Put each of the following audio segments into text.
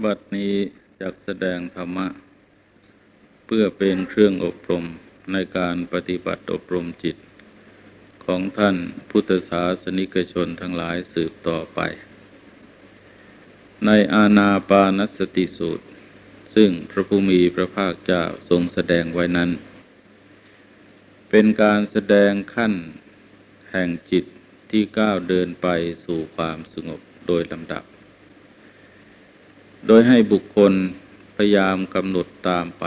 บัดนี้จักแสดงธรรมะ เพื่อเป็นเครื่องอบรมในการปฏิบัติอบรมจิต ของท่านพุทธศาสนิกชนทั้งหลายสืบต่อไป ในอาณาปานสติสูตร ซึ่งพระภูมิพระภาคเจ้าทรงแสดงไว้นั้น เป็นการแสดงขั้นแห่งจิตที่ก้าวเดินไปสู่ความสงบโดยลำดับ โดยให้บุคคลพยายามกำหนดตามไป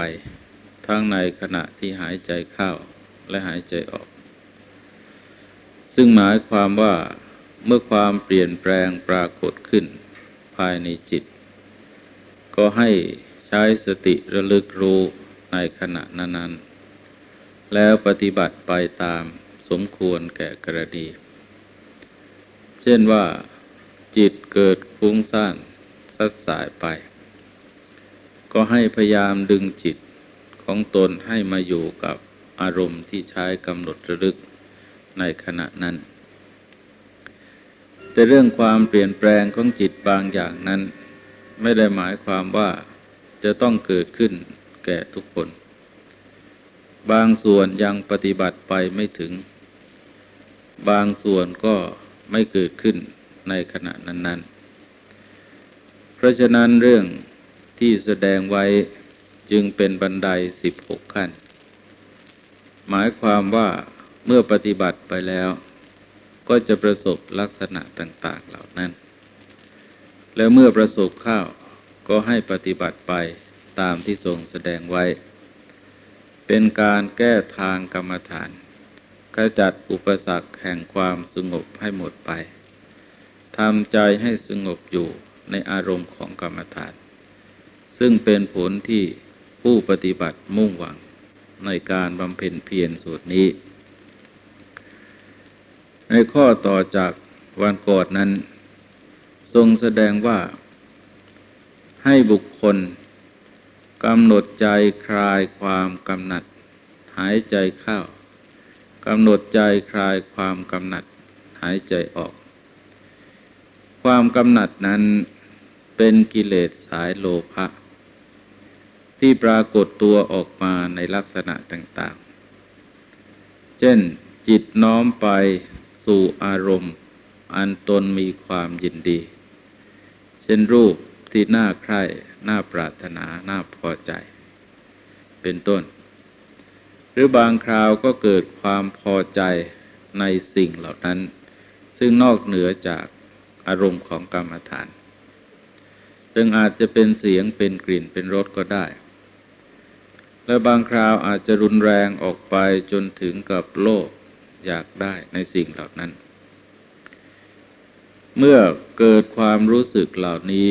ทั้งในขณะที่หายใจเข้าและหายใจออก ซึ่งหมายความว่าเมื่อความเปลี่ยนแปลงปรากฏขึ้นภายในจิต ก็ให้ใช้สติระลึกรู้ในขณะนั้นๆ แล้วปฏิบัติไปตามสมควรแก่กระดีเช่นว่าจิตเกิดฟุ้งซ่าน สัดสายไป ก็ให้พยายามดึงจิตของตนให้มาอยู่กับอารมณ์ที่ใช้กำหนดระลึกในขณะนั้น แต่เรื่องความเปลี่ยนแปลงของจิตบางอย่างนั้น ไม่ได้หมายความว่าจะต้องเกิดขึ้นแก่ทุกคน บางส่วนยังปฏิบัติไปไม่ถึง บางส่วนก็ไม่เกิดขึ้นในขณะนั้นๆ ราะฉะนั้นเรื่องที่แสดงไว้จึงเป็นบันไดสิบหกขั้น หมายความว่าเมื่อปฏิบัติไปแล้ว ก็จะประสบลักษณะต่าง ๆเหล่านั้น แล้วเมื่อประสบข้าวก็ให้ปฏิบัติไปตามที่ทรงแสดงไว้ เป็นการแก้ทางกรรมฐานขจัดอุปสรรคแห่งความสงบให้หมดไปทำใจให้สงบอยู่ ในอารมณ์ของกรรมฐาน ซึ่งเป็นผลที่ผู้ปฏิบัติมุ่งหวังในการบำเพ็ญเพียรสูตรนี้ ในข้อต่อจากวันก่อนนั้น ทรงแสดงว่าให้บุคคลกำหนดใจคลายความกำหนัด หายใจเข้ากำหนดใจคลายความกำหนัด หายใจออก ความกำหนัดนั้น เป็นกิเลสสายโลภะที่ปรากฏตัวออกมาในลักษณะต่างๆ เช่นจิตน้อมไปสู่อารมณ์ อันตนมีความยินดี เช่นรูปที่น่าใคร่ น่าปรารถนา น่าพอใจ เป็นต้น หรือบางคราวก็เกิดความพอใจในสิ่งเหล่านั้น ซึ่งนอกเหนือจากอารมณ์ของกรรมฐาน ซึ่งอาจจะเป็นเสียงเป็นกลิ่นเป็นรสก็ได้ และบางคราวอาจจะรุนแรงออกไปจนถึงกับโลภอยากได้ในสิ่งเหล่านั้น เมื่อเกิดความรู้สึกเหล่านี้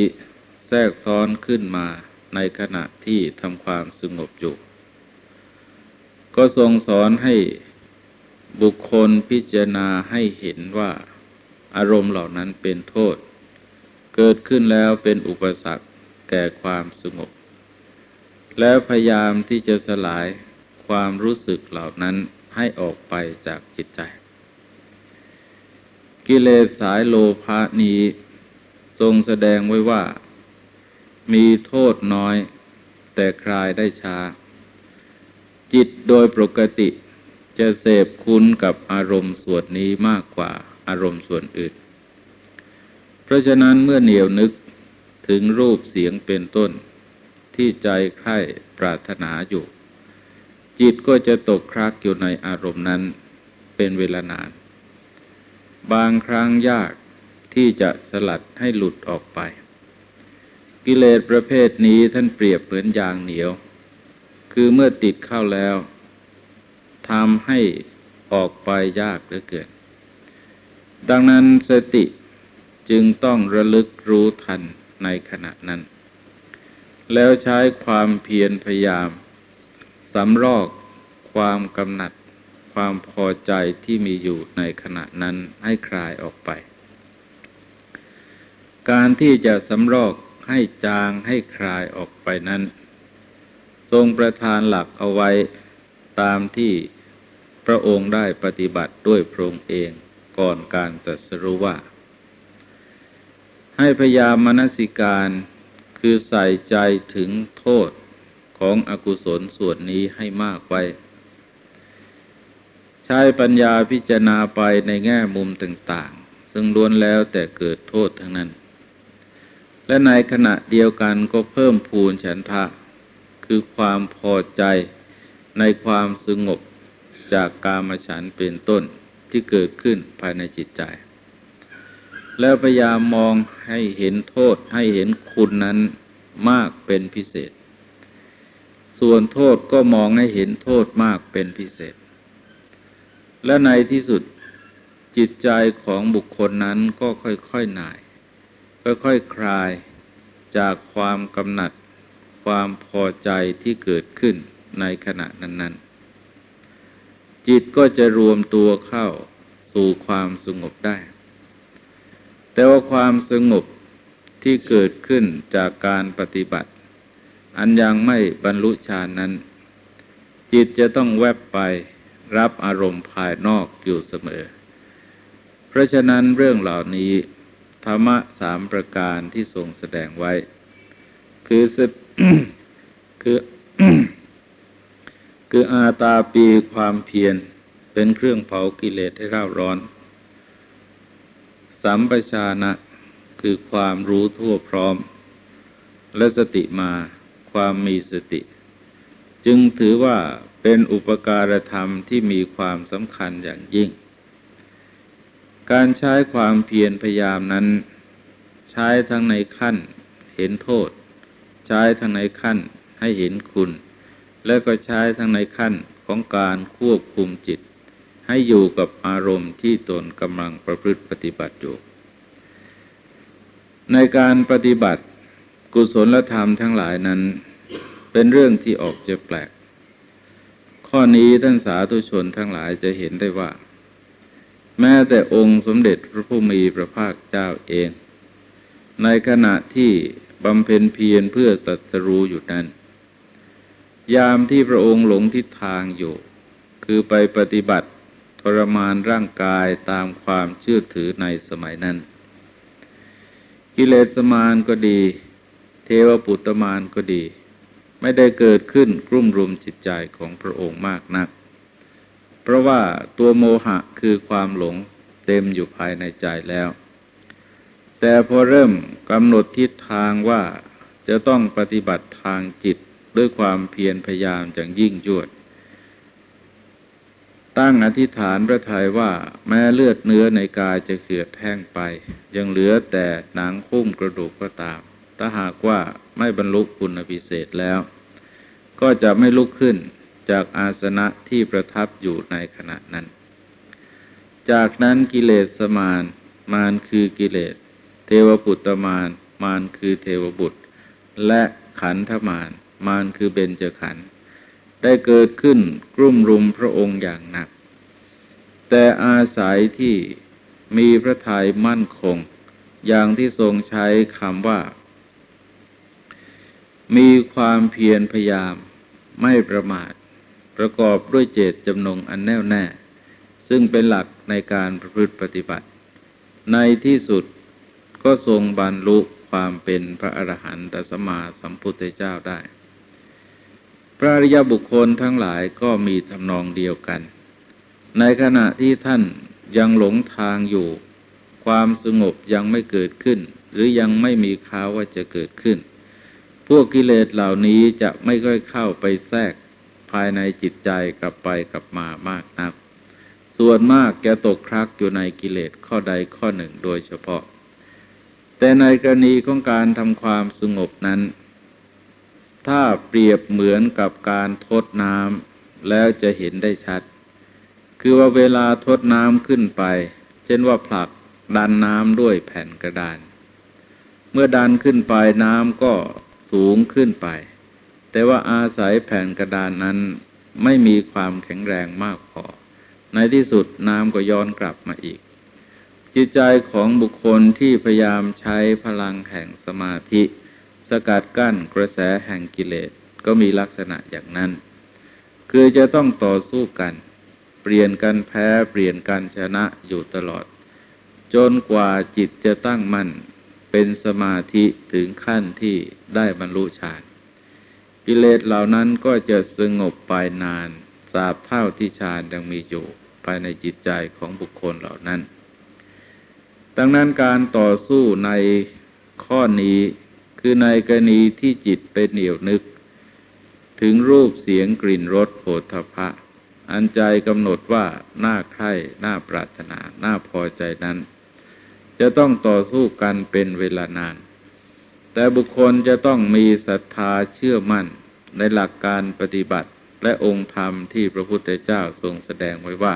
แทรกซ้อนขึ้นมาในขณะที่ทำความสงบอยู่ ก็ทรงสอนให้บุคคลพิจารณาให้เห็นว่าอารมณ์เหล่านั้นเป็นโทษ เกิดขึ้นแล้วเป็นอุปสรรคแก่ความสงบ แล้วพยายามที่จะสลายความรู้สึกเหล่านั้นให้ออกไปจากจิตใจ กิเลสสายโลภะนี้ทรงแสดงไว้ว่า มีโทษน้อย แต่คลายได้ช้า จิตโดยปกติจะเสพคุ้นกับอารมณ์ส่วนนี้มากกว่าอารมณ์ส่วนอื่น ราะฉะนั้นเมื่อเหนียวนึกถึงรูปเสียงเป็นต้น ที่ใจใคร่ปรารถนาอยู่ จิตก็จะตกครักอยู่ในอารมณ์นั้นเป็นเวลานาน บางครั้งยากที่จะสลัดให้หลุดออกไป กิเลสประเภทนี้ท่านเปรียบเหมือนยางเหนียว คือเมื่อติดเข้าแล้วทำให้ออกไปยากเหลือเกิน ดังนั้นสติ จึงต้องระลึกรู้ทันในขณะนั้น แล้วใช้ความเพียรพยายามสำรอกความกำหนัดความพอใจที่มีอยู่ในขณะนั้นให้คลายออกไป การที่จะสำรอกให้จางให้คลายออกไปนั้น ทรงประทานหลักเอาไว้ตามที่พระองค์ได้ปฏิบัติด้วยพระองค์เองก่อนการตรัสรู้ว่า ให้พยายามมนสิการคคือใส่ใจถึงโทษของอกุศลส่วนนี้ให้มากไว้ ใช้ปัญญาพิจารณาไปในแง่มุมต่าง ๆ ซึ่งล้วนแล้วแต่เกิดโทษทั้งนั้น และในขณะเดียวกันก็เพิ่มพูนฉันทะ คือความพอใจในความสงบจากกามฉันเป็นต้นที่เกิดขึ้นภายในจิตใจ แล้วพยายามมองให้เห็นโทษให้เห็นคุณนั้นมากเป็นพิเศษ ส่วนโทษก็มองให้เห็นโทษมากเป็นพิเศษ และในที่สุดจิตใจของบุคคลนั้นก็ค่อยๆหน่าย ค่อยๆคคลายจากความกำหนัด ความพอใจที่เกิดขึ้นในขณะนั้น ๆ จิตก็จะรวมตัวเข้าสู่ความสงบได้ แต่ว่าความสงบที่เกิดขึ้นจากการปฏิบัติ อันยังไม่บรรลุฌานนั้น จิตจะต้องแวบไปรับอารมณ์ภายนอกอยู่เสมอ เพราะฉะนั้นเรื่องเหล่านี้ ธรรมะสามประการที่ทรงแสดงไว้ คือคือคืออาตาปีความเพียรเป็นเครื่องเผากิเลสให้ร่าร้อน สัมปชานะคือความรู้ทั่วพร้อม และสติมาความมีสติ จึงถือว่าเป็นอุปการธรรมที่มีความสำคัญอย่างยิ่ง การใช้ความเพียรพยายามนั้น ใช้ทั้งในขั้นเห็นโทษ ใช้ทั้งในขั้นให้เห็นคุณ และก็ใช้ทั้งในขั้นของการควบคุมจิต ให้อยู่กับอารมณ์ที่ตนกำลังประพฤติปฏิบัติอยู่ ในการปฏิบัติกุศลธรรมทั้งหลายนั้น เป็นเรื่องที่ออกจะแปลก ข้อนี้ท่านสาธุชนทั้งหลายจะเห็นได้ว่า แม้แต่องค์สมเด็จพระผู้มีพระภาคเจ้าเอง ในขณะที่บำเพ็ญเพียรเพื่อสัตรู้อยู่นั้น ยามที่พระองค์หลงทิศทางอยู่ คือไปปฏิบัติ ทรมานร่างกายตามความเชื่อถือในสมัยนั้น กิเลสมานก็ดี เทวปุตตมานก็ดี ไม่ได้เกิดขึ้นกลุ่มรุมจิตใจของพระองค์มากนัก เพราะว่าตัวโมหะคือความหลงเต็มอยู่ภายในใจแล้ว แต่พอเริ่มกำหนดทิศทางว่าจะต้องปฏิบัติทางจิตด้วยความเพียรพยายามอย่างยิ่งยวด ตั้งอธิษฐานพระทัยว่าแม้เลือดเนื้อในกายจะเขือดแห้งไป ยังเหลือแต่หนังคุ้มกระดูกก็ตาม ถ้าหากว่าไม่บรรลุคุณพิเศษแล้ว ก็จะไม่ลุกขึ้นจากอาสนะที่ประทับอยู่ในขณะนั้น จากนั้นกิเลสมาน มานคือกิเลส เทวปุตตมาน มานคือเทวบุตร และขันธมาน มานคือเบญจขันธ์ ได้เกิดขึ้นกลุ่มรุมพระองค์อย่างหนัก แต่อาศัยที่มีพระทัยมั่นคง อย่างที่ทรงใช้คำว่า มีความเพียรพยายามไม่ประมาท ประกอบด้วยเจตจำนงอันแน่วแน่ ซึ่งเป็นหลักในการประพฤติปฏิบัติ ในที่สุดก็ทรงบรรลุความเป็นพระอรหันตสมาสัมพุทธเจ้าได้ พระอริยบุคคลทั้งหลายก็มีทำนองเดียวกัน ในขณะที่ท่านยังหลงทางอยู่ ความสงบยังไม่เกิดขึ้น หรือยังไม่มีข่าวว่าจะเกิดขึ้น พวกกิเลสเหล่านี้จะไม่ค่อยเข้าไปแทรกภายในจิตใจกลับไปกลับมามากนัก ส่วนมากแกตกครักอยู่ในกิเลสข้อใดข้อหนึ่งโดยเฉพาะ แต่ในกรณีของการทำความสงบนั้น ถ้าเปรียบเหมือนกับการทดน้ำแล้วจะเห็นได้ชัด คือว่าเวลาทดน้ำขึ้นไป เช่นว่าผลักดันน้ำด้วยแผ่นกระดาน เมื่อดันขึ้นไปน้ำก็สูงขึ้นไป แต่ว่าอาศัยแผ่นกระดานนั้นไม่มีความแข็งแรงมากพอ ในที่สุดน้ำก็ย้อนกลับมาอีก จิตใจของบุคคลที่พยายามใช้พลังแห่งสมาธิ สกัดกั้นกระแสแห่งกิเลสก็มีลักษณะอย่างนั้น คือจะต้องต่อสู้กัน เปลี่ยนกันแพ้เปลี่ยนกันชนะอยู่ตลอด จนกว่าจิตจะตั้งมั่นเป็นสมาธิถึงขั้นที่ได้บรรลุฌานกิเลสเหล่านั้นก็จะสงบไปนานตราบเท่าที่ฌานยังมีอยู่ภายในจิตใจของบุคคลเหล่านั้น ดังนั้นการต่อสู้ในข้อนี้ คือในกรณีที่จิตเป็นเหนียวนึก ถึงรูปเสียงกลิ่นรสโผฏฐะอันใจกำหนดว่าน่าใคร่น่าปรารถนาน่าพอใจนั้น จะต้องต่อสู้กันเป็นเวลานาน แต่บุคคลจะต้องมีศรัทธาเชื่อมั่นในหลักการปฏิบัติและองค์ธรรมที่พระพุทธเจ้าทรงแสดงไว้ว่า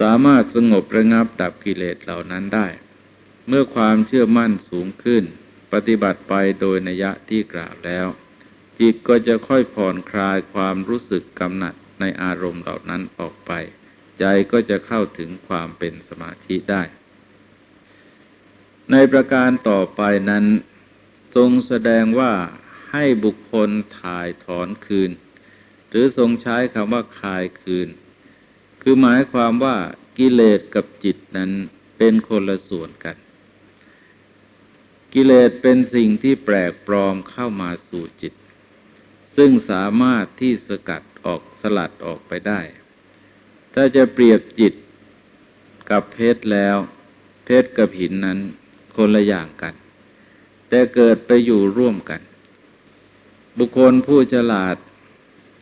สามารถสงบระงับดับกิเลสเหล่านั้นได้ เมื่อความเชื่อมั่นสูงขึ้น ปฏิบัติไปโดยนัยะที่กล่าวแล้ว จิตก็จะค่อยผ่อนคลายความรู้สึกกำหนัดในอารมณ์เหล่านั้นออกไป ใจก็จะเข้าถึงความเป็นสมาธิได้ ในประการต่อไปนั้น ทรงแสดงว่าให้บุคคลถ่ายถอนคืน หรือทรงใช้คำว่าคายคืน คือหมายความว่ากิเลสกับจิตนั้นเป็นคนละส่วนกัน กิเลสเป็นสิ่งที่แปลกปลอมเข้ามาสู่จิต ซึ่งสามารถที่สกัดออกสลัดออกไปได้ ถ้าจะเปรียบจิตกับเพชรแล้ว เพชรกับหินนั้นคนละอย่างกัน แต่เกิดไปอยู่ร่วมกัน บุคคลผู้ฉลาด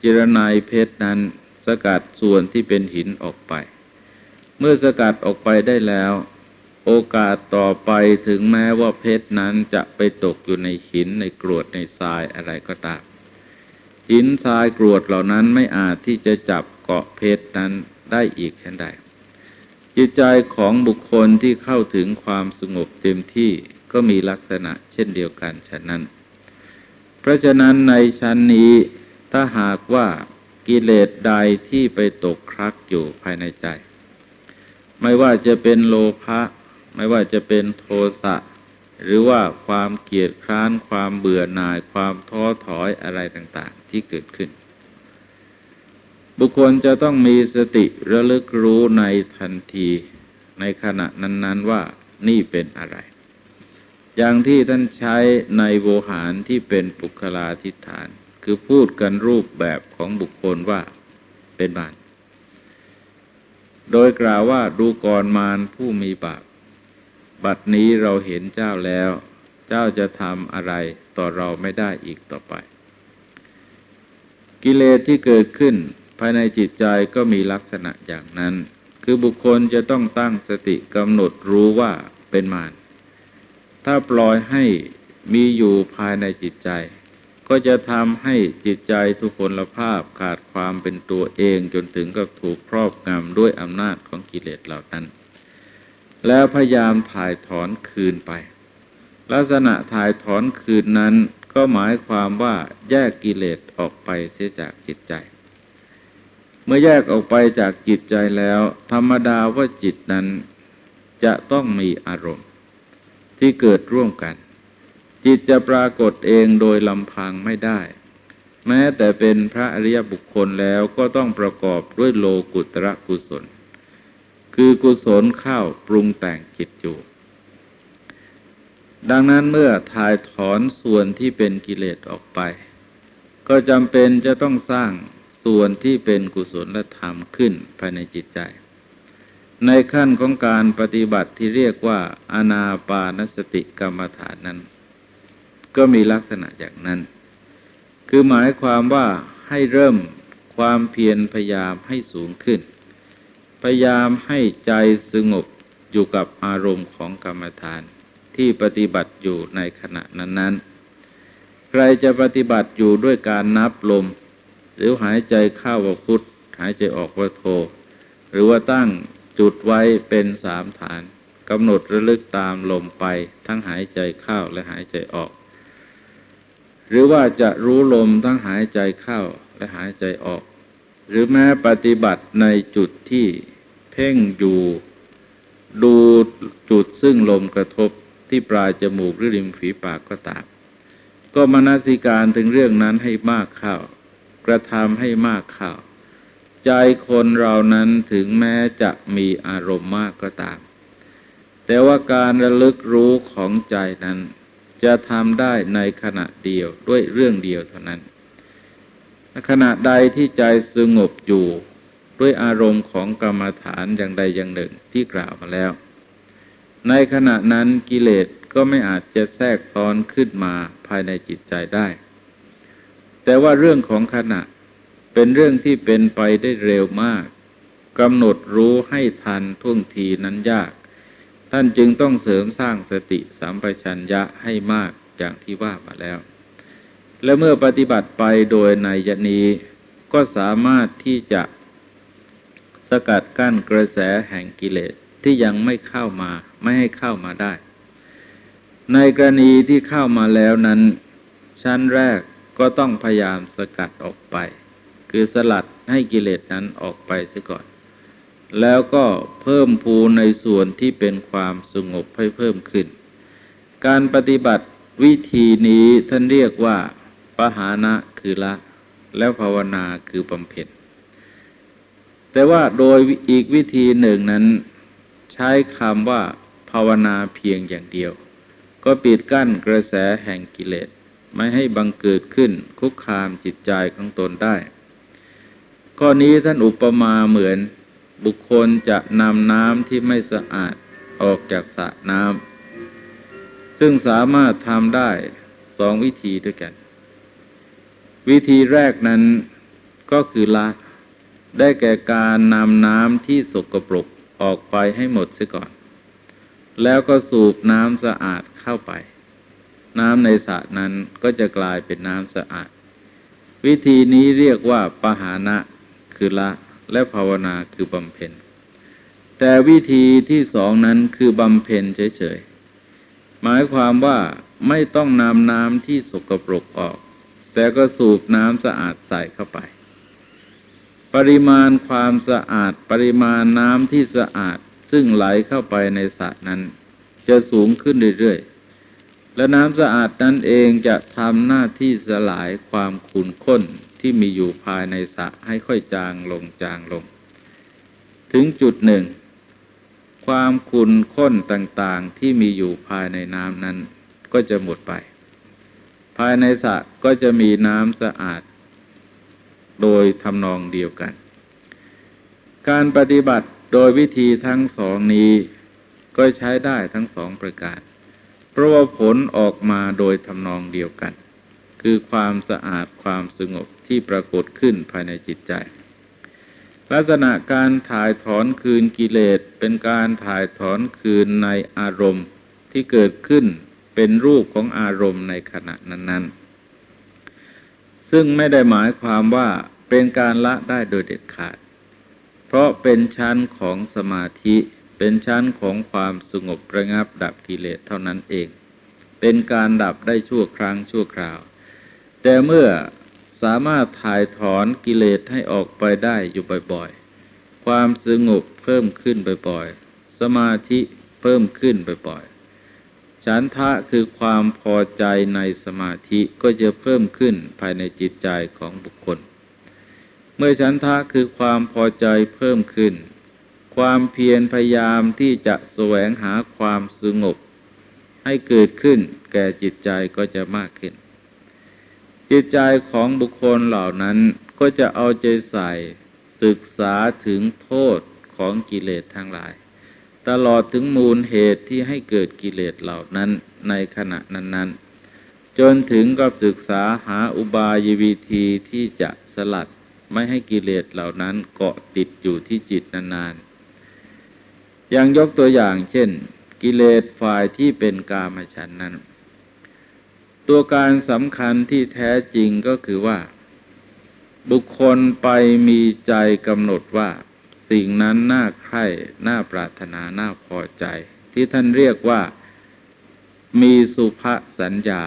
จิรนายเพชรนั้นสกัดส่วนที่เป็นหินออกไป เมื่อสกัดออกไปได้แล้ว โอกาสต่อไปถึงแม้ว่าเพชรนั้นจะไปตกอยู่ในหินในกรวดในทรายอะไรก็ตาม หินทรายกรวดเหล่านั้นไม่อาจที่จะจับเกาะเพชรนั้นได้อีกเช่นใด จิตใจของบุคคลที่เข้าถึงความสงบเต็มที่ก็มีลักษณะเช่นเดียวกันฉะนั้น เพราะฉะนั้นในชั้นนี้ถ้าหากว่ากิเลสใดที่ไปตกครักอยู่ภายในใจ ไม่ว่าจะเป็นโลภะ ไม่ว่าจะเป็นโทสะหรือว่าความเกียดคร้าน ความเบื่อหน่าย ความท้อถอยอะไรต่างๆ ที่เกิดขึ้น บุคคลจะต้องมีสติระลึกรู้ในทันทีในขณะนั้น ๆ ว่านี่เป็นอะไร อย่างที่ท่านใช้ในโวหารที่เป็นปุคลาทิฐาน คือพูดกันรูปแบบของบุคคลว่าเป็นบานโดยกล่าวว่าดูกรมารผู้มีบาป บัดนี้เราเห็นเจ้าแล้ว เจ้าจะทำอะไรต่อเราไม่ได้อีกต่อไป กิเลสที่เกิดขึ้นภายในจิตใจก็มีลักษณะอย่างนั้น คือบุคคลจะต้องตั้งสติกำหนดรู้ว่าเป็นมารถ้าปล่อยให้มีอยู่ภายในจิตใจ ก็จะทำให้จิตใจทุกพลภาพขาดความเป็นตัวเองจนถึงกับถูกครอบงำด้วยอำนาจของกิเลสเหล่านั้น แล้วพยายามถ่ายถอนคืนไป ลักษณะถ่ายถอนคืนนั้นก็หมายความว่าแยกกิเลสออกไปเสียจากจิตใจ เมื่อแยกออกไปจากจิตใจแล้ว ธรรมดาว่าจิตนั้นจะต้องมีอารมณ์ ที่เกิดร่วมกัน จิตจะปรากฏเองโดยลำพังไม่ได้ แม้แต่เป็นพระอริยบุคคลแล้วก็ต้องประกอบด้วยโลกุตระกุศล คือกุศลข้าวปรุงแต่งจิตอยู่ ดังนั้นเมื่อถ่ายถอนส่วนที่เป็นกิเลสออกไป ก็จำเป็นจะต้องสร้างส่วนที่เป็นกุศลธรรมขึ้นภายในจิตใจ ในขั้นของการปฏิบัติที่เรียกว่าอนาปานสติกรรมฐานนั้น ก็มีลักษณะอย่างนั้น คือหมายความว่าให้เริ่มความเพียรพยายามให้สูงขึ้น ยายามให้ใจสงบอยู่กับอารมณ์ของกรรมฐานที่ปฏิบัติอยู่ในขณะนั้น ๆ ใครจะปฏิบัติอยู่ด้วยการนับลม หรือหายใจเข้าว่าพุทหายใจออกว่าโท หรือว่าตั้งจุดไว้เป็นสามฐานกำหนดระลึกตามลมไปทั้งหายใจเข้าและหายใจออก หรือว่าจะรู้ลมทั้งหายใจเข้าและหายใจออก หรือแม้ปฏิบัติในจุดที่ พ่งอยู่ดูจุดซึ่งลมกระทบที่ปลายจมูกหรือริมฝีปากก็ตามก็มนสิการถึงเรื่องนั้นให้มากเข้ากระทำให้มากเข้าใจคนเรานั้นถึงแม้จะมีอารมณ์มากก็ตาม แต่ว่าการระลึกรู้ของใจนั้น จะทำได้ในขณะเดียวด้วยเรื่องเดียวเท่านั้น ขณะใดที่ใจสงบอยู่ ด้วยอารมณ์ของกรรมฐานอย่างใดอย่างหนึ่งที่กล่าวมาแล้ว ในขณะนั้นกิเลสก็ไม่อาจจะแทรกซ้อนขึ้นมาภายในจิตใจได้ แต่ว่าเรื่องของขณะเป็นเรื่องที่เป็นไปได้เร็วมากกำหนดรู้ให้ทันท่วงทีนั้นยาก ท่านจึงต้องเสริมสร้างสติสัมปชัญญะให้มากอย่างที่ว่ามาแล้ว และเมื่อปฏิบัติไปโดยในยนีก็สามารถที่จะ สกัดกั้นกระแสแห่งกิเลสที่ยังไม่เข้ามาไม่ให้เข้ามาได้ ในกรณีที่เข้ามาแล้วนั้น ชั้นแรกก็ต้องพยายามสกัดออกไป คือสลัดให้กิเลสนั้นออกไปเสียก่อน แล้วก็เพิ่มภูในส่วนที่เป็นความสงบให้เพิ่มขึ้น การปฏิบัติวิธีนี้ท่านเรียกว่าปหานะคือละ แล้วภาวนาคือบำเพ็ญ แต่ว่าโดยอีกวิธีหนึ่งนั้น ใช้คำว่า ภาวนาเพียงอย่างเดียว ก็ปิดกั้นกระแสแห่งกิเลส ไม่ให้บังเกิดขึ้นคุกคามจิตใจของตนได้ ข้อนี้ท่านอุปมาเหมือนบุคคลจะนำน้ำที่ไม่สะอาดออกจากสระน้ำซึ่งสามารถทำได้สองวิธีด้วยกัน วิธีแรกนั้นก็คือละ ได้แก่การนำน้ำที่สกปรกออกไปให้หมดเสียก่อน แล้วก็สูบน้ำสะอาดเข้าไป น้ำในสระนั้นก็จะกลายเป็นน้ำสะอาด วิธีนี้เรียกว่าปหานะคือละและภาวนาคือบำเพ็ญ แต่วิธีที่สองนั้นคือบำเพ็ญเฉยๆ หมายความว่าไม่ต้องนำน้ำที่สกปรกออก แต่ก็สูบน้ำสะอาดใส่เข้าไป ปริมาณความสะอาดปริมาณน้ำที่สะอาด ซึ่งไหลเข้าไปในสระนั้น จะสูงขึ้นเรื่อยๆ และน้ำสะอาดนั้นเองจะทำหน้าที่สลายความขุ่นข้นที่มีอยู่ภายในสระให้ค่อยจางลงจางลง ถึงจุดหนึ่ง ความขุ่นข้นต่างๆที่มีอยู่ภายในน้ำนั้นก็จะหมดไป ภายในสระก็จะมีน้ำสะอาด โดยทำนองเดียวกัน การปฏิบัติโดยวิธีทั้งสองนี้ก็ใช้ได้ทั้งสองประการ เพราะว่าผลออกมาโดยทำนองเดียวกัน คือความสะอาดความสงบที่ปรากฏขึ้นภายในจิตใจ ลักษณะการถ่ายถอนคืนกิเลสเป็นการถ่ายถอนคืนในอารมณ์ที่เกิดขึ้นเป็นรูปของอารมณ์ในขณะนั้นๆ ซึ่งไม่ได้หมายความว่าเป็นการละได้โดยเด็ดขาด เพราะเป็นชั้นของสมาธิเป็นชั้นของความสงบระงับดับกิเลสเท่านั้นเอง เป็นการดับได้ชั่วครั้งชั่วคราว แต่เมื่อสามารถถ่ายถอนกิเลสให้ออกไปได้อยู่บ่อยๆ ความสงบเพิ่มขึ้นบ่อยๆ สมาธิเพิ่มขึ้นบ่อยๆ ฉันทะคือความพอใจในสมาธิก็จะเพิ่มขึ้นภายในจิตใจของบุคคล เมื่อฉันทะคือความพอใจเพิ่มขึ้น ความเพียรพยายามที่จะแสวงหาความสงบ ให้เกิดขึ้นแก่จิตใจก็จะมากขึ้น จิตใจของบุคคลเหล่านั้นก็จะเอาใจใส่ศึกษาถึงโทษของกิเลสทั้งหลาย ตลอดถึงมูลเหตุที่ให้เกิดกิเลสเหล่านั้นในขณะนั้น ๆ จนถึงกับศึกษาหาอุบายวิธีที่จะสลัดไม่ให้กิเลสเหล่านั้นเกาะติดอยู่ที่จิตนานๆ อย่างยกตัวอย่างเช่น กิเลสฝ่ายที่เป็นกามฉันนั้น ตัวการสำคัญที่แท้จริงก็คือว่า บุคคลไปมีใจกำหนดว่า สิ่งนั้นน่าใคร่น่าปรารถนาน่าพอใจ ที่ท่านเรียกว่ามีสุภสัญญา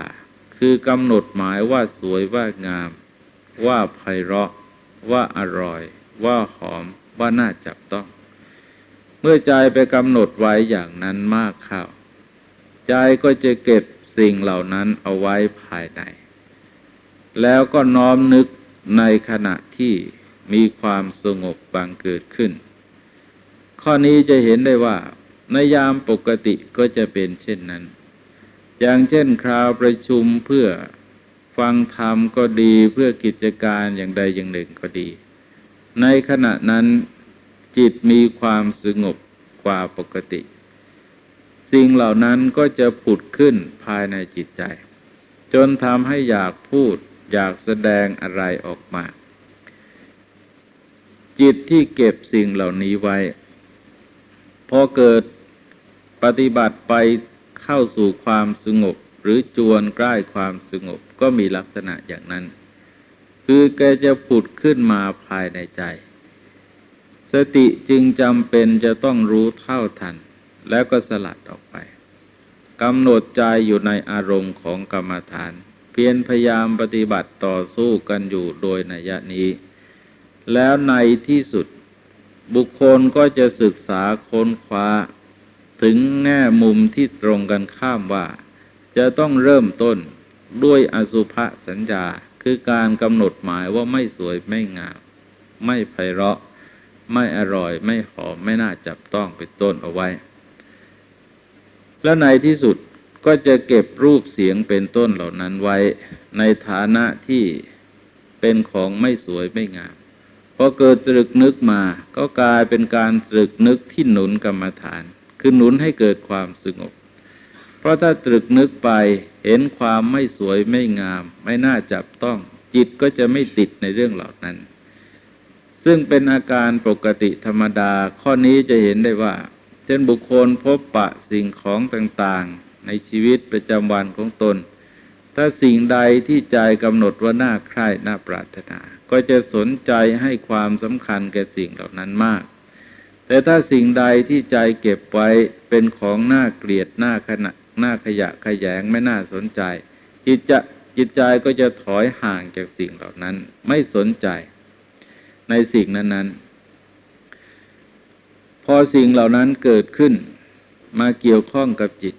คือกำหนดหมายว่าสวยว่างาม ว่าไพเราะ ว่าอร่อย ว่าหอม ว่าน่าจับต้อง เมื่อใจไปกำหนดไว้อย่างนั้นมากเข้าใจก็จะเก็บสิ่งเหล่านั้นเอาไว้ภายใน แล้วก็น้อมนึกในขณะที่ มีความสงบบังเกิดขึ้น ข้อนี้จะเห็นได้ว่าในยามปกติก็จะเป็นเช่นนั้น อย่างเช่นคราวประชุมเพื่อฟังธรรมก็ดีเพื่อกิจการอย่างใดอย่างหนึ่งก็ดี ในขณะนั้นจิตมีความสงบกว่าปกติ สิ่งเหล่านั้นก็จะผุดขึ้นภายในจิตใจ จนทำให้อยากพูดอยากแสดงอะไรออกมา จิตที่เก็บสิ่งเหล่านี้ไว้ พอเกิดปฏิบัติไปเข้าสู่ความสงบ หรือจวนใกล้ความสงบก็มีลักษณะอย่างนั้น คือแกจะผุดขึ้นมาภายในใจ สติจึงจำเป็นจะต้องรู้เท่าทัน แล้วก็สลัดออกไปกำหนดใจอยู่ในอารมณ์ของกรรมฐาน เพียรพยายามปฏิบัติต่อสู้กันอยู่โดยนัยนี้ แล้วในที่สุด บุคคลก็จะศึกษาค้นคว้า ถึงแง่มุมที่ตรงกันข้ามว่า จะต้องเริ่มต้นด้วยอสุภสัญญาคือการกำหนดหมายว่าไม่สวยไม่งาม ไม่ไพเราะ ไม่อร่อยไม่หอมไม่น่าจับต้องเป็นต้นเอาไว้ และในที่สุดก็จะเก็บรูปเสียงเป็นต้นเหล่านั้นไว้ ในฐานะที่เป็นของไม่สวยไม่งาม พอเกิดตรึกนึกมา ก็กลายเป็นการตรึกนึกที่หนุนกรรมฐาน คือหนุนให้เกิดความสงบ เพราะถ้าตรึกนึกไปเห็นความไม่สวยไม่งาม ไม่น่าจับต้อง จิตก็จะไม่ติดในเรื่องเหล่านั้น ซึ่งเป็นอาการปกติธรรมดาข้อนี้จะเห็นได้ว่าเช่นบุคคลพบปะสิ่งของต่างๆ ในชีวิตประจำวันของตน ถ้าสิ่งใดที่ใจกำหนดว่าน่าใคร่น่าปรารถนา ก็จะสนใจให้ความสำคัญแก่สิ่งเหล่านั้นมาก แต่ถ้าสิ่งใดที่ใจเก็บไว้เป็นของน่าเกลียดน่าขณะน่าขยะขยงไม่น่าสนใจจิตจะจิตใจก็จะถอยห่างจากสิ่งเหล่านั้น ไม่สนใจในสิ่งนั้นๆพอสิ่งเหล่านั้นเกิดขึ้นมาเกี่ยวข้องกับจิต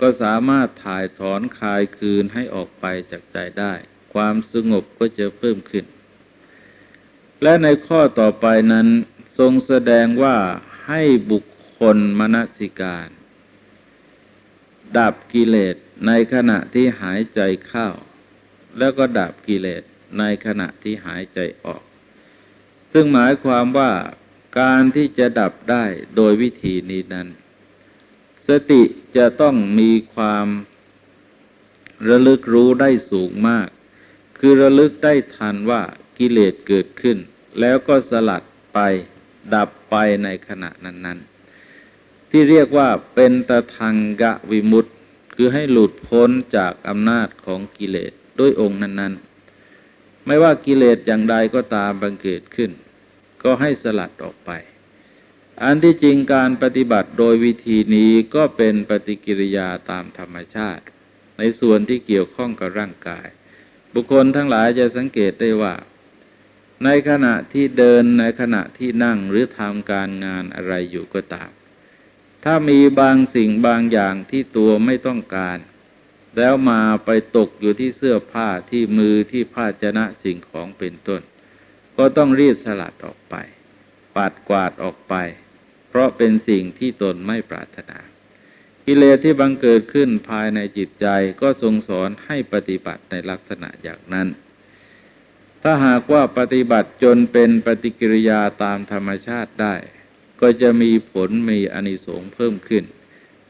ก็สามารถถ่ายถอนคลายคืนให้ออกไปจากใจได้ ความสงบก็จะเพิ่มขึ้น และในข้อต่อไปนั้นทรงแสดงว่าให้บุคคลมนสิการ ดับกิเลสในขณะที่หายใจเข้า แล้วก็ดับกิเลสในขณะที่หายใจออก ซึ่งหมายความว่าการที่จะดับได้โดยวิธีนี้นั้น สติจะต้องมีความระลึกรู้ได้สูงมาก คือระลึกได้ทันว่ากิเลสเกิดขึ้น แล้วก็สลัดไปดับไปในขณะนั้น ๆ ที่เรียกว่าเป็นตะทังกะวิมุตต์คือให้หลุดพ้นจากอำนาจของกิเลสด้วยองค์นั้น ๆ ไม่ว่ากิเลสอย่างใดก็ตามบังเกิดขึ้น ก็ให้สลัดออกไป อันที่จริงการปฏิบัติโดยวิธีนี้ก็เป็นปฏิกิริยาตามธรรมชาติ ในส่วนที่เกี่ยวข้องกับร่างกาย บุคคลทั้งหลายจะสังเกตได้ว่า ในขณะที่เดินในขณะที่นั่งหรือทำการงานอะไรอยู่ก็ตาม ถ้ามีบางสิ่งบางอย่างที่ตัวไม่ต้องการ แล้วมาไปตกอยู่ที่เสื้อผ้าที่มือที่ผ้าชนะสิ่งของเป็นต้น ก็ต้องรีบสลัดออกไป ปัดกวาดออกไป เพราะเป็นสิ่งที่ตนไม่ปรารถนา กิเลสที่บังเกิดขึ้นภายในจิตใจก็ทรงสอนให้ปฏิบัติในลักษณะอย่างนั้น ถ้าหากว่าปฏิบัติจนเป็นปฏิกิริยาตามธรรมชาติได้ ก็จะมีผลมีอนิสงส์เพิ่มขึ้น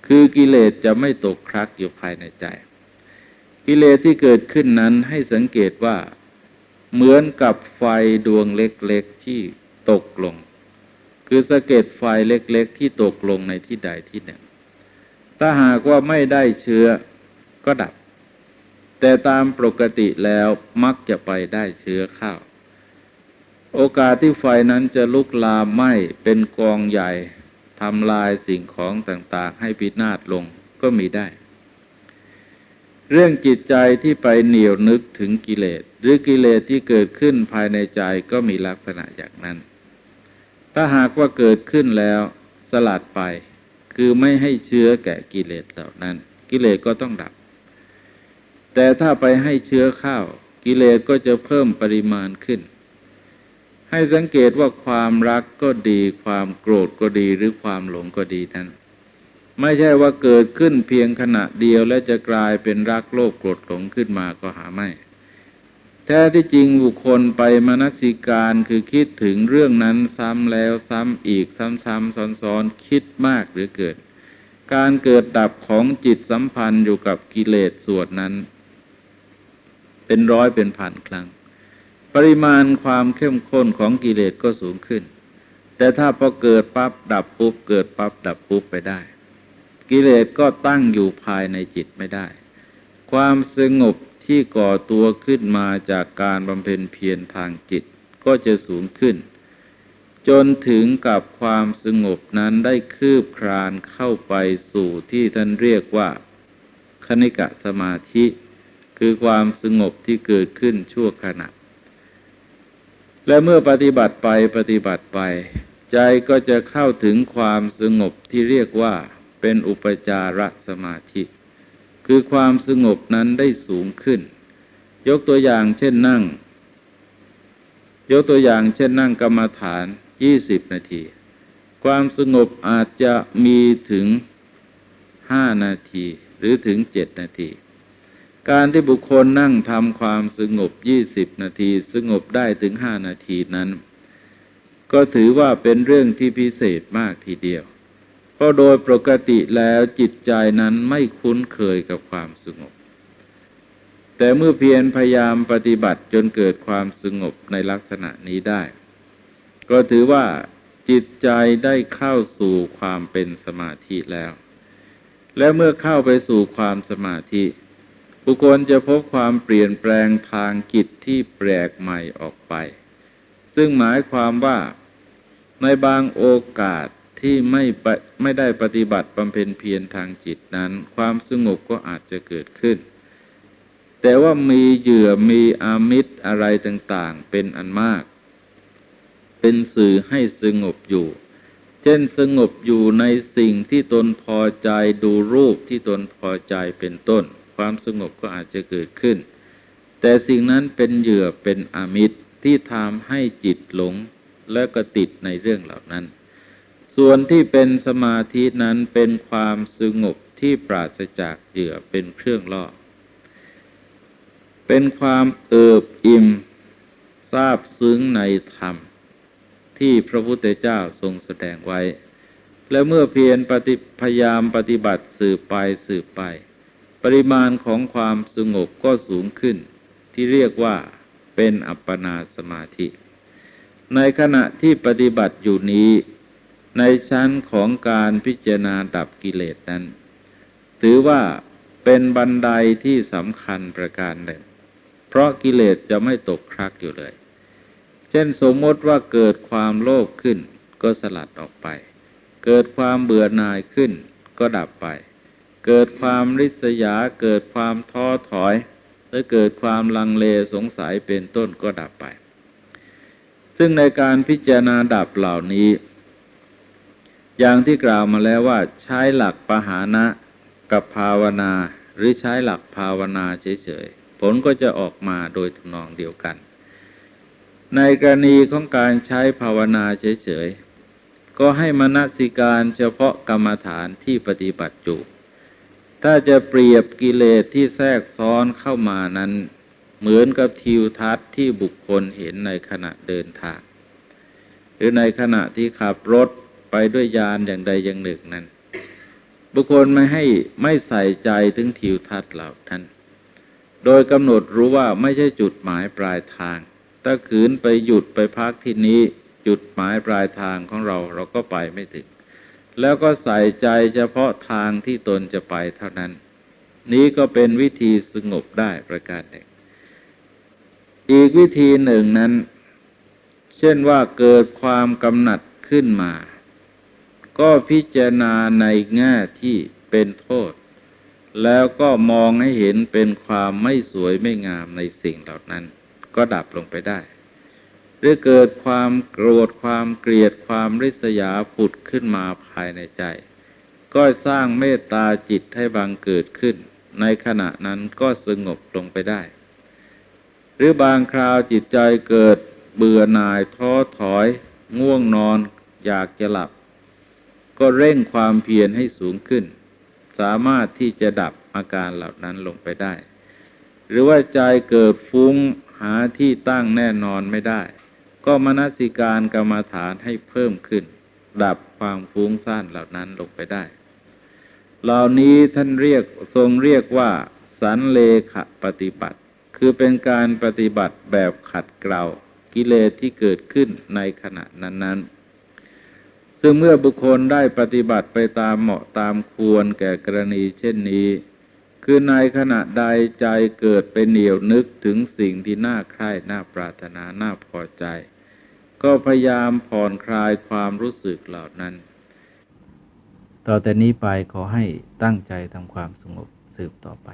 คือกิเลสจะไม่ตกครักอยู่ภายในใจ กิเลสที่เกิดขึ้นนั้นให้สังเกตว่า เหมือนกับไฟดวงเล็กๆที่ตกลง คือสะเก็ดไฟเล็กๆ ที่ตกลงในที่ใดที่หนึ่ง ถ้าหากว่าไม่ได้เชื้อก็ดับ แต่ตามปกติแล้วมักจะไปได้เชื้อข้าว โอกาสที่ไฟนั้นจะลุกลามไหม้เป็นกองใหญ่ทำลายสิ่งของต่างๆ ให้พินาศลงก็มีได้ เรื่องจิตใจที่ไปเหนียวนึกถึงกิเลส หรือกิเลสที่เกิดขึ้นภายในใจก็มีลักษณะอย่างนั้น ถ้าหากว่าเกิดขึ้นแล้วสลัดไป คือไม่ให้เชื้อแก่กิเลสเหล่านั้น กิเลสก็ต้องดับ แต่ถ้าไปให้เชื้อข้าว กิเลสก็จะเพิ่มปริมาณขึ้น ให้สังเกตว่าความรักก็ดี ความโกรธก็ดีหรือความหลงก็ดีนั้นไม่ใช่ว่าเกิดขึ้นเพียงขณะเดียวและจะกลายเป็นรักโลภโกรธหลงขึ้นมาก็หาไม่ แท้ที่จริงบุคคลไปมนสิการคือคิดถึงเรื่องนั้นซ้ำแล้วซ้ำอีกซ้ำๆซ้อนๆคิดมากหรือเกิด การเกิดดับของจิตสัมพันธ์อยู่กับกิเลสส่วนนั้น เป็นร้อยเป็นพันครั้ง ปริมาณความเข้มข้นของกิเลสก็สูงขึ้น แต่ถ้าพอเกิดปั๊บดับปุ๊บเกิดปั๊บดับปุ๊บไปได้ กิเลสก็ตั้งอยู่ภายในจิตไม่ได้ ความสงบที่ก่อตัวขึ้นมาจากการบำเพ็ญเพียรทางจิตก็จะสูงขึ้น จนถึงกับความสงบนั้นได้คืบคลานเข้าไปสู่ที่ท่านเรียกว่า คณิกะสมาธิ คือความสงบที่เกิดขึ้นชั่วขณะ และเมื่อปฏิบัติไปปฏิบัติไป ใจก็จะเข้าถึงความสงบที่เรียกว่าเป็นอุปจารสมาธิ คือความสงบนั้นได้สูงขึ้น ยกตัวอย่างเช่นนั่ง ยกตัวอย่างเช่นนั่งกรรมฐานยี่สิบนาที ความสงบอาจจะมีถึงห้านาทีหรือถึงเจ็ดนาที การที่บุคคลนั่งทำความสงบยี่สิบนาที สงบได้ถึงห้านาทีนั้น ก็ถือว่าเป็นเรื่องที่พิเศษมากทีเดียว เพราะโดยปกติแล้วจิตใจนั้นไม่คุ้นเคยกับความสงบ แต่เมื่อเพียรพยายามปฏิบัติจนเกิดความสงบในลักษณะนี้ได้ ก็ถือว่าจิตใจได้เข้าสู่ความเป็นสมาธิแล้ว และเมื่อเข้าไปสู่ความสมาธิ บุคคลจะพบความเปลี่ยนแปลงทางจิตที่แปลกใหม่ออกไป ซึ่งหมายความว่าในบางโอกาสที่ไม่ไม่ได้ปฏิบัติบำเพ็ญเพียรทางจิตนั้น ความสงบก็อาจจะเกิดขึ้น แต่ว่ามีเหยื่อมีอามิตรอะไรต่างๆ เป็นอันมาก เป็นสื่อให้สงบอยู่ เช่นสงบอยู่ในสิ่งที่ตนพอใจดูรูปที่ตนพอใจเป็นต้น ความสงบก็อาจจะเกิดขึ้น แต่สิ่งนั้นเป็นเหยื่อเป็นอมิตรที่ทำให้จิตหลงและก็ติดในเรื่องเหล่านั้น ส่วนที่เป็นสมาธินั้นเป็นความสงบที่ปราศจากเหยื่อเป็นเครื่องล่อ เป็นความเอิบอิ่มทราบซึ้งในธรรม ที่พระพุทธเจ้าทรงแสดงไว้ และเมื่อเพียรปฏิพยายามปฏิบัติสืบไปสืบไป ปริมาณของความสงบก็สูงขึ้น ที่เรียกว่าเป็นอัปปนาสมาธิ ในขณะที่ปฏิบัติอยู่นี้ ในชั้นของการพิจารณาดับกิเลสนั้น ถือว่าเป็นบันไดที่สำคัญประการหนึ่ง เพราะกิเลสจะไม่ตกครักอยู่เลย เช่นสมมติว่าเกิดความโลภขึ้นก็สลัดออกไป เกิดความเบื่อหน่ายขึ้นก็ดับไป เกิดความริษยาเกิดความท้อถอยหรือเกิดความลังเลสงสัยเป็นต้นก็ดับไป ซึ่งในการพิจารณาดับเหล่านี้ อย่างที่กล่าวมาแล้วว่าใช้หลักปหานะกับภาวนาหรือใช้หลักภาวนาเฉยๆ ผลก็จะออกมาโดยทนองเดียวกัน ในกรณีของการใช้ภาวนาเฉยๆ ก็ให้มนสิการเฉพาะกรรมฐานที่ปฏิบัติอยู่ ถ้าจะเปรียบกิเลสที่แทรกซ้อนเข้ามานั้น เหมือนกับทิวทัศน์ที่บุคคลเห็นในขณะเดินทาง หรือในขณะที่ขับรถไปด้วยยานอย่างใดอย่างหนึ่งนั้น บุคคลไม่ให้ไม่ใส่ใจถึงทิวทัศน์เหล่าท่านโดยกำหนดรู้ว่าไม่ใช่จุดหมายปลายทาง ถ้าขืนไปหยุดไปพักที่นี้ จุดหมายปลายทางของเราเราก็ไปไม่ถึง แล้วก็ใส่ใจเฉพาะทางที่ตนจะไปเท่านั้น นี้ก็เป็นวิธีสงบได้ประการหนึ่ง อีกวิธีหนึ่งนั้น เช่นว่าเกิดความกำหนัดขึ้นมา ก็พิจารณาในแง่ที่เป็นโทษ แล้วก็มองให้เห็นเป็นความไม่สวยไม่งามในสิ่งเหล่านั้น ก็ดับลงไปได้ หรือเกิดความโกรธความเกลียดความริษยาผุดขึ้นมาภายในใจ ก็สร้างเมตตาจิตให้บังเกิดขึ้น ในขณะนั้นก็สงบลงไปได้ หรือบางคราวจิตใจเกิดเบื่อหน่ายท้อถอย ง่วงนอน อยากจะหลับ ก็เร่งความเพียรให้สูงขึ้น สามารถที่จะดับอาการเหล่านั้นลงไปได้ หรือว่าใจเกิดฟุ้งหาที่ตั้งแน่นอนไม่ได้ ก็มนสิการกรรมฐานให้เพิ่มขึ้น ดับความฟุ้งซ่านเหล่านั้นลงไปได้ เหล่านี้ท่านเรียกทรงเรียกว่า สันเลขปฏิบัติ คือเป็นการปฏิบัติแบบขัดเกลากิเลสที่เกิดขึ้นในขณะนั้น ๆ ซึ่งเมื่อบุคคลได้ปฏิบัติไปตามเหมาะตามควรแก่กรณีเช่นนี้ คือในขณะใดใจเกิดเป็นเหนียวนึกถึงสิ่งที่น่าใคร่น่าปรารถนาน่าพอใจ ก็พยายามผ่อนคลายความรู้สึกเหล่านั้น ต่อแต่นี้ไปขอให้ตั้งใจทำความสงบสืบต่อไป